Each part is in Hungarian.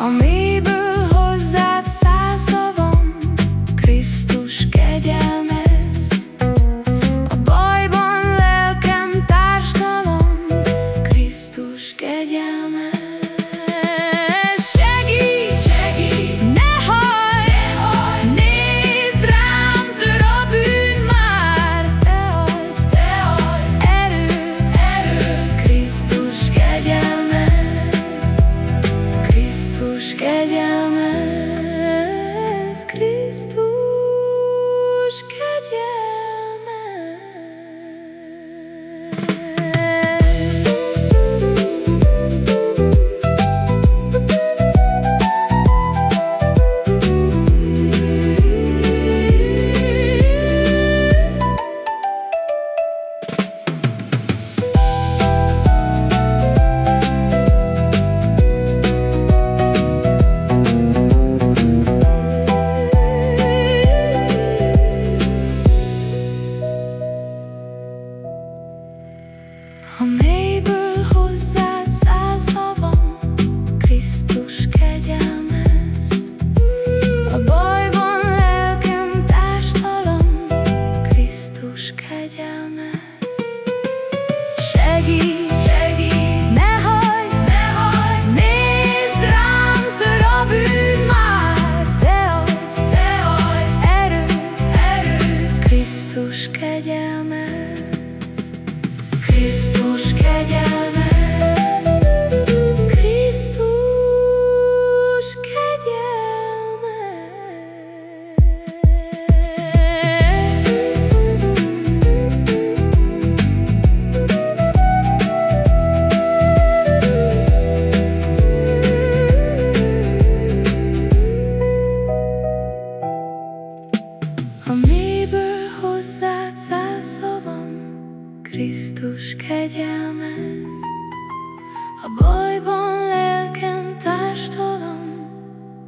on me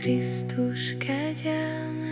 Krisztus kegyelmez.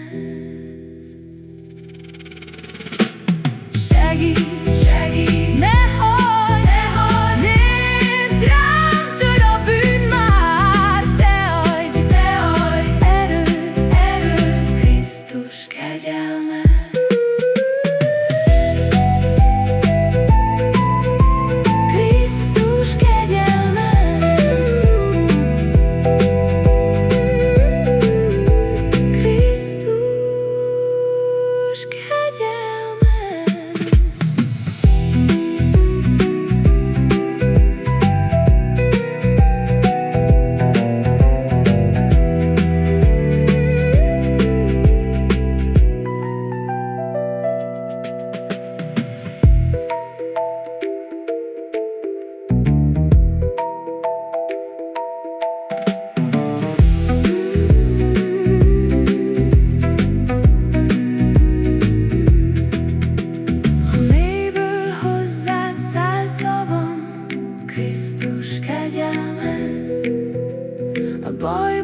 boy